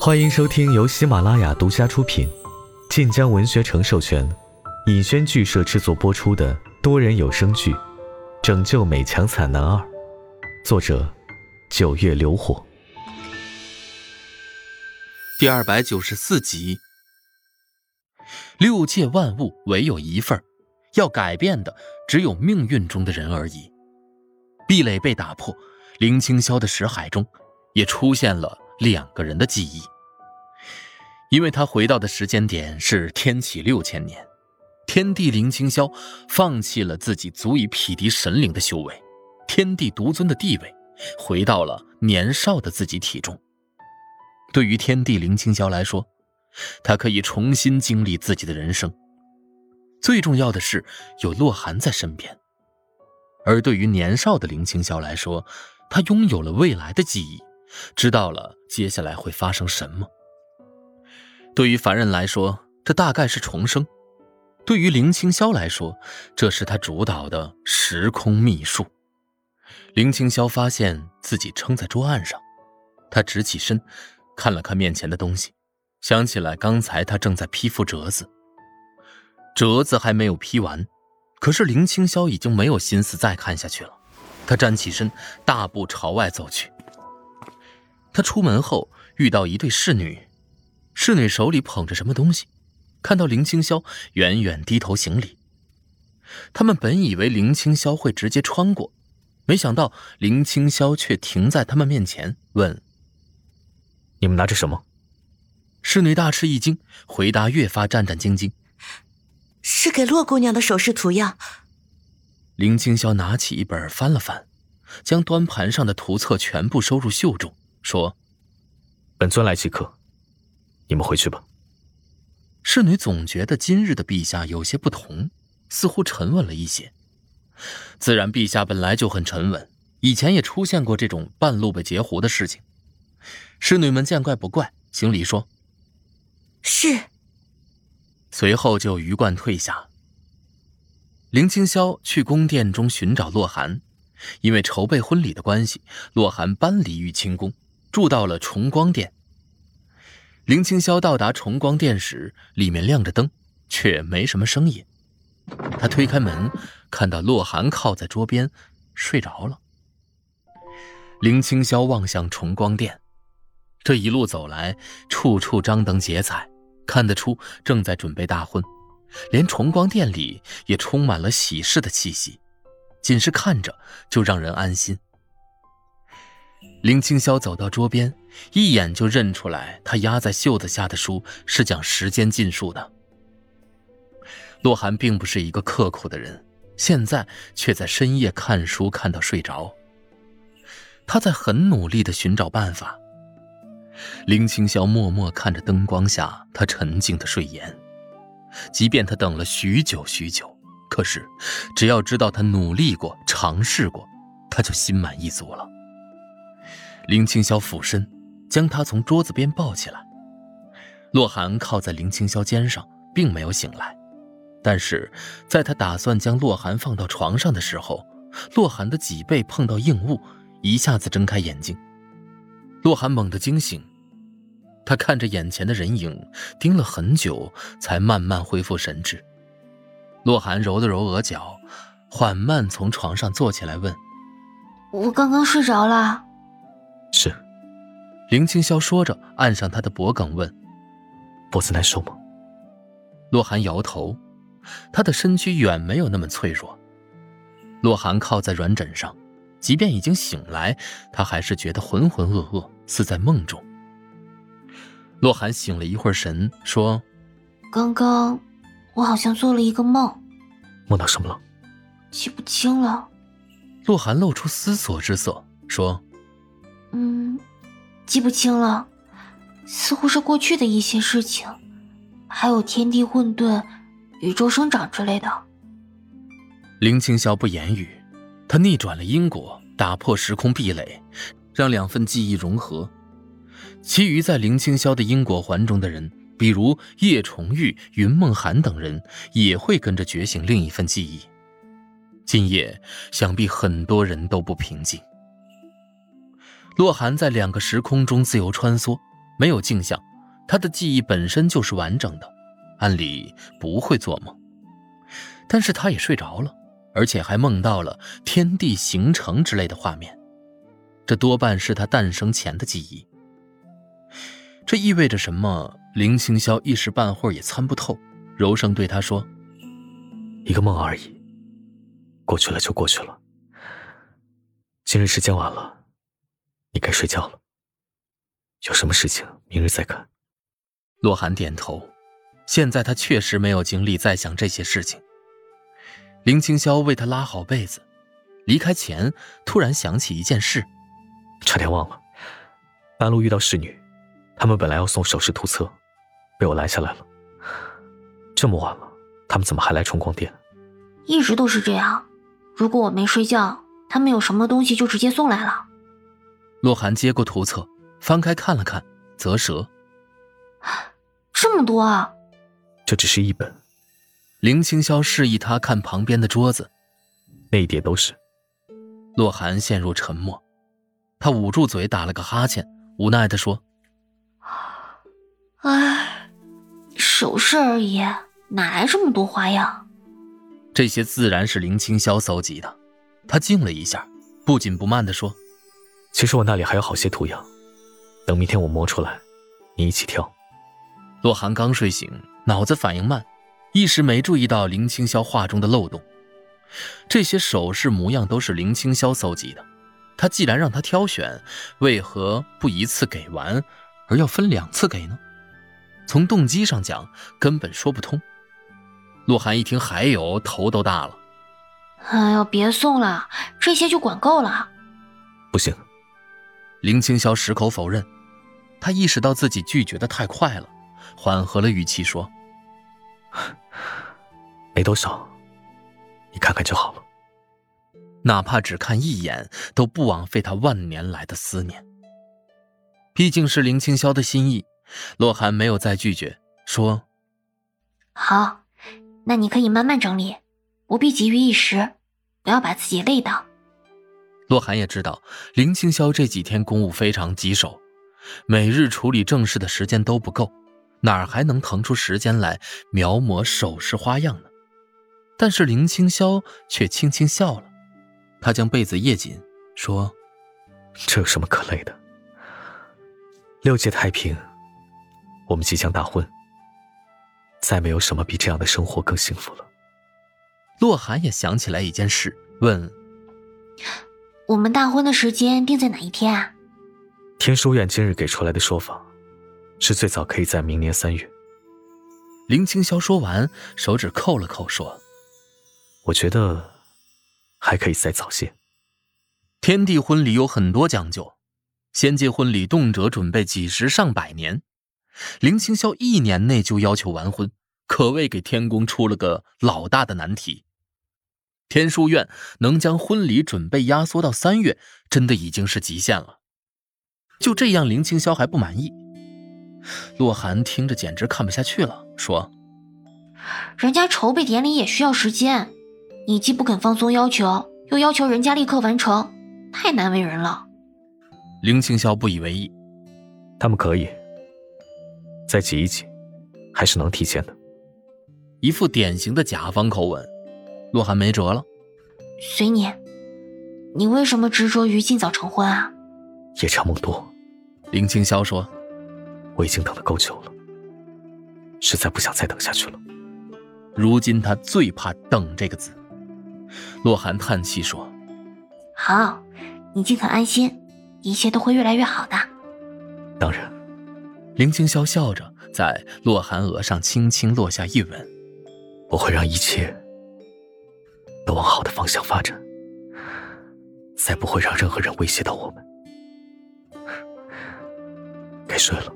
欢迎收听由喜马拉雅独家出品、晋江文学城授权、尹轩剧社制作播出的多人有声剧《拯救美强惨男二》，作者：九月流火，第二百九十四集。六界万物唯有一份要改变的只有命运中的人而已。壁垒被打破，林清霄的识海中也出现了两个人的记忆。因为他回到的时间点是天启六千年，天帝林清霄放弃了自己足以匹敌神灵的修为，天地独尊的地位，回到了年少的自己体中。对于天帝林清霄来说，他可以重新经历自己的人生。最重要的是有洛寒在身边，而对于年少的林清霄来说，他拥有了未来的记忆，知道了接下来会发生什么。对于凡人来说，这大概是重生；对于林清霄来说，这是他主导的时空秘术。林清霄发现自己撑在桌案上，他直起身，看了看面前的东西。想起来，刚才他正在批复折子，折子还没有批完，可是林清霄已经没有心思再看下去了。他站起身，大步朝外走去。他出门后遇到一对侍女，侍女手里捧着什么东西，看到林清霄，远远低头行礼。他们本以为林清霄会直接穿过，没想到林清霄却停在他们面前，问：“你们拿着什么？”侍女大吃一惊，回答越发战战兢兢：“是给洛姑娘的首饰图样。”林清霄拿起一本翻了翻，将端盘上的图册全部收入袖中，说：“本尊来即可，你们回去吧。”侍女总觉得今日的陛下有些不同，似乎沉稳了一些。自然，陛下本来就很沉稳，以前也出现过这种半路被截胡的事情。侍女们见怪不怪，行礼说。是。随后就鱼贯退下。林清霄去宫殿中寻找洛寒，因为筹备婚礼的关系，洛寒搬离玉清宫，住到了崇光殿。林清霄到达崇光殿时，里面亮着灯，却没什么声音。他推开门，看到洛寒靠在桌边，睡着了。林清霄望向崇光殿。这一路走来，处处张灯结彩，看得出正在准备大婚，连崇光殿里也充满了喜事的气息，仅是看着就让人安心。林清霄走到桌边，一眼就认出来，他压在袖子下的书是讲时间禁术的。洛寒并不是一个刻苦的人，现在却在深夜看书看到睡着，他在很努力地寻找办法。林清霄默默看着灯光下他沉静的睡颜，即便他等了许久许久，可是只要知道他努力过、尝试过，他就心满意足了。林清霄俯身将他从桌子边抱起来，洛寒靠在林清霄肩上，并没有醒来。但是在他打算将洛寒放到床上的时候，洛寒的脊背碰到硬物，一下子睁开眼睛。洛寒猛地惊醒，他看着眼前的人影，盯了很久，才慢慢恢复神智。洛寒揉了揉额角，缓慢从床上坐起来，问：“我刚刚睡着了？”“是。”林清霄说着，按上他的脖颈，问：“脖子难受吗？”洛寒摇头，他的身躯远没有那么脆弱。洛寒靠在软枕上。即便已经醒来，他还是觉得浑浑噩噩，似在梦中。洛寒醒了一会儿神，说：“刚刚我好像做了一个梦，梦到什么了？记不清了。”洛寒露出思索之色，说：“嗯，记不清了，似乎是过去的一些事情，还有天地混沌、宇宙生长之类的。”林清霄不言语。他逆转了因果，打破时空壁垒，让两份记忆融合。其余在林清霄的因果环中的人，比如叶重玉、云梦寒等人，也会跟着觉醒另一份记忆。今夜想必很多人都不平静。洛寒在两个时空中自由穿梭，没有镜像，他的记忆本身就是完整的，按理不会做梦。但是他也睡着了，而且还梦到了天地形成之类的画面，这多半是他诞生前的记忆。这意味着什么？林青霄一时半会儿也参不透，柔声对他说：“一个梦而已，过去了就过去了。今日时间晚了，你该睡觉了。有什么事情，明日再看。”洛寒点头。现在他确实没有精力再想这些事情。林青霄为他拉好被子，离开前突然想起一件事，差点忘了。半路遇到侍女。他们本来要送首饰图册，被我拦下来了。这么晚了，他们怎么还来冲光殿？一直都是这样。如果我没睡觉，他们有什么东西就直接送来了。洛寒接过图册，翻开看了看，啧舌：“这么多啊！”这只是一本。林青霄示意他看旁边的桌子，那一叠都是。洛寒陷入沉默，他捂住嘴，打了个哈欠，无奈地说。哎，首饰而已，哪来这么多花样？这些自然是林青霄搜集的。他静了一下，不紧不慢地说：“其实我那里还有好些图样，等明天我磨出来，你一起挑。”洛寒刚睡醒，脑子反应慢，一时没注意到林青霄画中的漏洞。这些首饰模样都是林青霄搜集的，他既然让他挑选，为何不一次给完，而要分两次给呢？从动机上讲，根本说不通。洛寒一听还有，头都大了。哎呦，别送了，这些就管够了。不行，林青霄矢口否认。他意识到自己拒绝的太快了，缓和了语气说：“没多少，你看看就好了。哪怕只看一眼，都不枉费他万年来的思念。毕竟是林青霄的心意。”洛寒没有再拒绝，说：“好，那你可以慢慢整理，不必急于一时，不要把自己累到。”洛寒也知道林青霄这几天公务非常棘手，每日处理正事的时间都不够，哪儿还能腾出时间来描摹首饰花样呢？但是林青霄却轻轻笑了，他将被子掖紧，说：“这有什么可累的？六界太平。”我们即将大婚，再没有什么比这样的生活更幸福了。洛寒也想起来一件事，问：“我们大婚的时间定在哪一天啊？”天书院今日给出来的说法，是最早可以在明年三月。林青霄说完，手指扣了扣，说：“我觉得还可以再早些。天地婚礼有很多讲究，仙界婚礼动辄准备几十上百年。”林青霄一年内就要求完婚，可谓给天宫出了个老大的难题。天书院能将婚礼准备压缩到三月，真的已经是极限了。就这样，林清霄还不满意。洛寒听着简直看不下去了，说：“人家筹备典礼也需要时间，你既不肯放松要求，又要求人家立刻完成，太难为人了。”林清霄不以为意：“他们可以。”再挤一挤，还是能提前的。一副典型的甲方口吻，洛寒没辙了。随你，你为什么执着于尽早成婚啊？夜长梦多，林青霄说：“我已经等得够久了，实在不想再等下去了。如今他最怕‘等’这个字。”洛寒叹气说：“好，你尽可安心，一切都会越来越好的。”当然。林青霄笑着，在洛寒额上轻轻落下一吻。我会让一切都往好的方向发展，再不会让任何人威胁到我们。该睡了，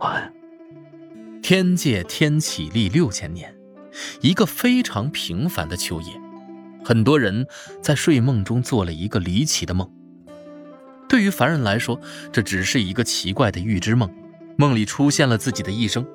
晚安。天界天启历六千年，一个非常平凡的秋夜，很多人在睡梦中做了一个离奇的梦。对于凡人来说，这只是一个奇怪的预知梦，梦里出现了自己的一生。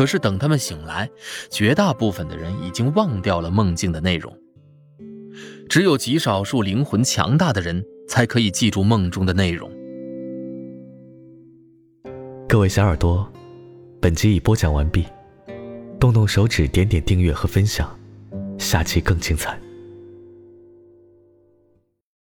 可是等他们醒来，绝大部分的人已经忘掉了梦境的内容。只有极少数灵魂强大的人才可以记住梦中的内容。各位小耳朵，本集已播讲完毕，动动手指点点订阅和分享，下期更精彩。